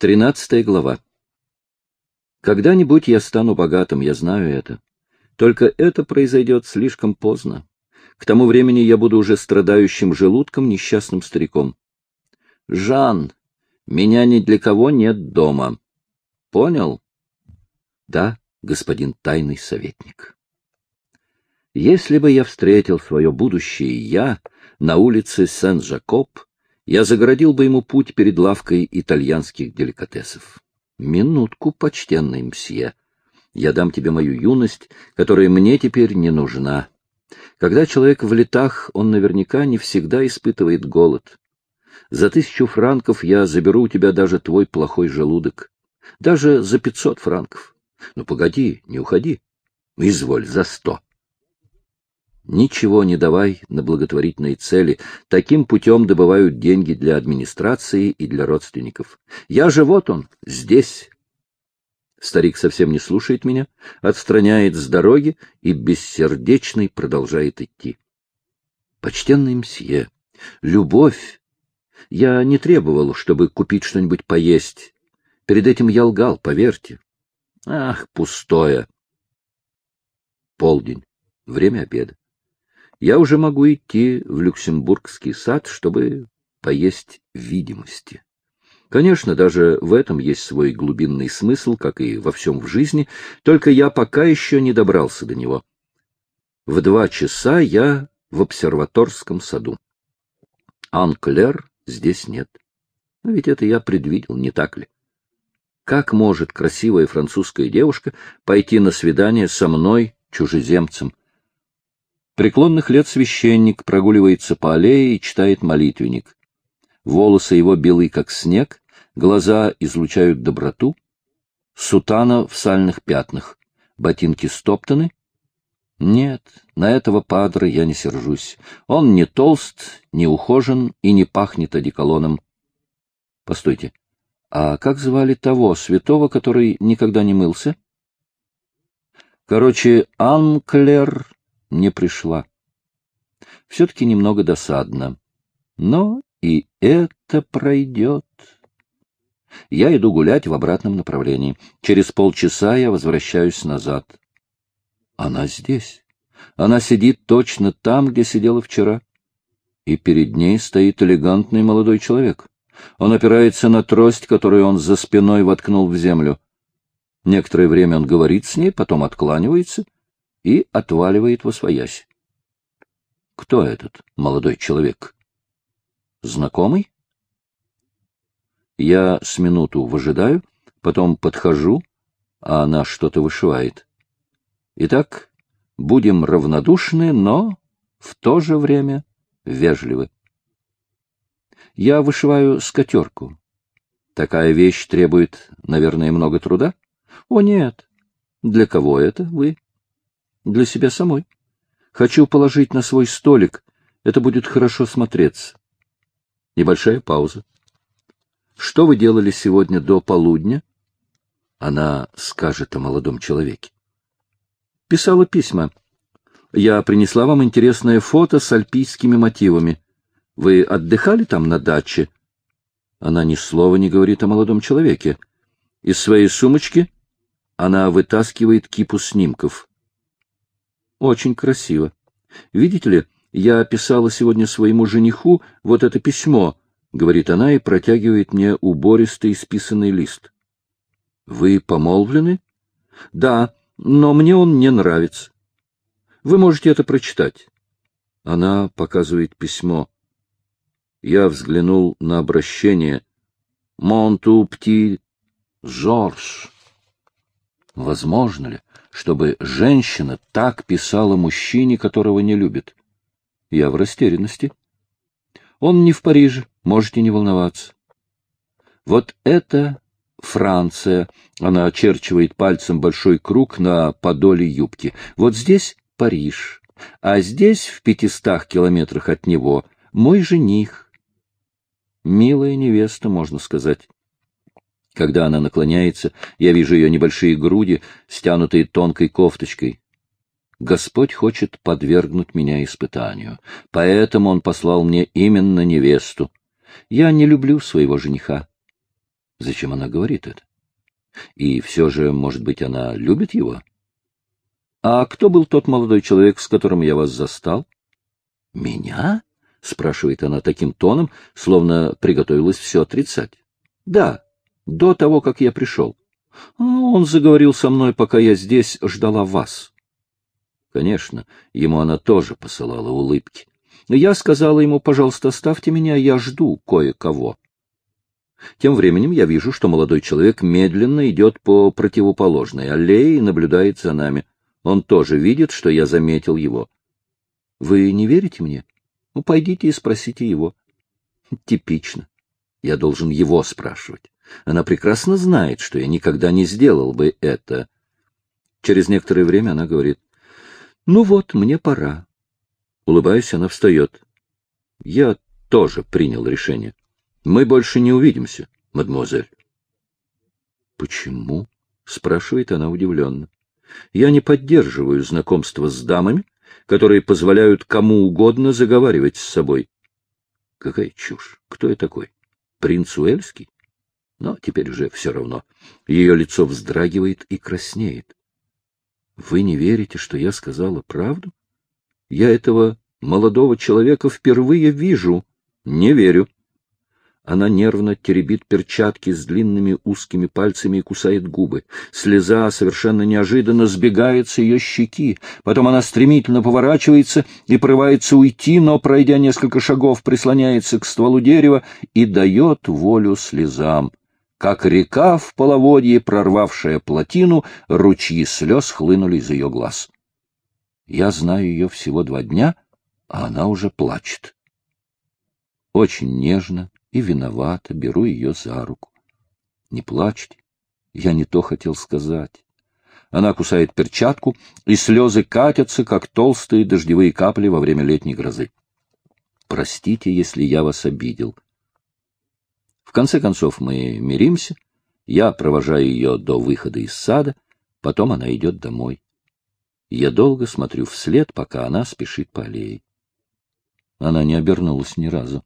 Тринадцатая глава. Когда-нибудь я стану богатым, я знаю это. Только это произойдет слишком поздно. К тому времени я буду уже страдающим желудком несчастным стариком. Жан, меня ни для кого нет дома. Понял? Да, господин тайный советник. Если бы я встретил свое будущее «я» на улице Сен-Жакоб, я загородил бы ему путь перед лавкой итальянских деликатесов. Минутку, почтенный мсье. Я дам тебе мою юность, которая мне теперь не нужна. Когда человек в летах, он наверняка не всегда испытывает голод. За тысячу франков я заберу у тебя даже твой плохой желудок. Даже за пятьсот франков. Ну, погоди, не уходи. Изволь, за сто. Ничего не давай на благотворительные цели. Таким путем добывают деньги для администрации и для родственников. Я же вот он, здесь. Старик совсем не слушает меня, отстраняет с дороги и бессердечный продолжает идти. Почтенный мсье, любовь. Я не требовал, чтобы купить что-нибудь поесть. Перед этим я лгал, поверьте. Ах, пустое. Полдень. Время обеда я уже могу идти в Люксембургский сад, чтобы поесть видимости. Конечно, даже в этом есть свой глубинный смысл, как и во всем в жизни, только я пока еще не добрался до него. В два часа я в обсерваторском саду. Анклер здесь нет. Но ведь это я предвидел, не так ли? Как может красивая французская девушка пойти на свидание со мной, чужеземцем? Преклонных лет священник прогуливается по аллее и читает молитвенник. Волосы его белые, как снег, глаза излучают доброту, сутана в сальных пятнах, ботинки стоптаны. Нет, на этого падра я не сержусь. Он не толст, не ухожен и не пахнет одеколоном. Постойте, а как звали того святого, который никогда не мылся? Короче, Анклер не пришла. Все-таки немного досадно. Но и это пройдет. Я иду гулять в обратном направлении. Через полчаса я возвращаюсь назад. Она здесь. Она сидит точно там, где сидела вчера. И перед ней стоит элегантный молодой человек. Он опирается на трость, которую он за спиной воткнул в землю. Некоторое время он говорит с ней, потом откланивается — и отваливает во своясь. Кто этот молодой человек? Знакомый? Я с минуту выжидаю, потом подхожу, а она что-то вышивает. Итак, будем равнодушны, но в то же время вежливы. Я вышиваю скатерку. Такая вещь требует, наверное, много труда? О, нет. Для кого это вы? Для себя самой. Хочу положить на свой столик. Это будет хорошо смотреться. Небольшая пауза. Что вы делали сегодня до полудня? Она скажет о молодом человеке. Писала письма. Я принесла вам интересное фото с альпийскими мотивами. Вы отдыхали там на даче? Она ни слова не говорит о молодом человеке. Из своей сумочки она вытаскивает кипу снимков. Очень красиво. Видите ли, я писала сегодня своему жениху вот это письмо, — говорит она и протягивает мне убористый списанный лист. — Вы помолвлены? — Да, но мне он не нравится. Вы можете это прочитать. Она показывает письмо. Я взглянул на обращение. «Монту пти Жорж». Возможно ли, чтобы женщина так писала мужчине, которого не любит? Я в растерянности. Он не в Париже, можете не волноваться. Вот это Франция. Она очерчивает пальцем большой круг на подоле юбки. Вот здесь Париж, а здесь, в пятистах километрах от него, мой жених. Милая невеста, можно сказать. Когда она наклоняется, я вижу ее небольшие груди, стянутые тонкой кофточкой. Господь хочет подвергнуть меня испытанию, поэтому он послал мне именно невесту. Я не люблю своего жениха. Зачем она говорит это? И все же, может быть, она любит его? А кто был тот молодой человек, с которым я вас застал? Меня? — спрашивает она таким тоном, словно приготовилась все отрицать. — Да, до того, как я пришел. А он заговорил со мной, пока я здесь ждала вас. Конечно, ему она тоже посылала улыбки. Я сказала ему, пожалуйста, оставьте меня, я жду кое-кого. Тем временем я вижу, что молодой человек медленно идет по противоположной аллее и наблюдает за нами. Он тоже видит, что я заметил его. Вы не верите мне? Ну, пойдите и спросите его. Типично. Я должен его спрашивать. Она прекрасно знает, что я никогда не сделал бы это. Через некоторое время она говорит, «Ну вот, мне пора». Улыбаясь, она встает. Я тоже принял решение. Мы больше не увидимся, мадемуазель. Почему? спрашивает она удивленно. Я не поддерживаю знакомство с дамами, которые позволяют кому угодно заговаривать с собой. Какая чушь! Кто я такой? Принц Уэльский? Но теперь уже все равно. Ее лицо вздрагивает и краснеет. Вы не верите, что я сказала правду? Я этого молодого человека впервые вижу. Не верю. Она нервно теребит перчатки с длинными узкими пальцами и кусает губы. Слеза совершенно неожиданно сбегает с ее щеки. Потом она стремительно поворачивается и порывается уйти, но, пройдя несколько шагов, прислоняется к стволу дерева и дает волю слезам. Как река в половодье, прорвавшая плотину, ручьи слез хлынули из ее глаз. Я знаю ее всего два дня, а она уже плачет. Очень нежно, и виновата, беру ее за руку. Не плачьте, я не то хотел сказать. Она кусает перчатку, и слезы катятся, как толстые дождевые капли во время летней грозы. Простите, если я вас обидел. В конце концов мы миримся, я провожаю ее до выхода из сада, потом она идет домой. Я долго смотрю вслед, пока она спешит по аллее. Она не обернулась ни разу.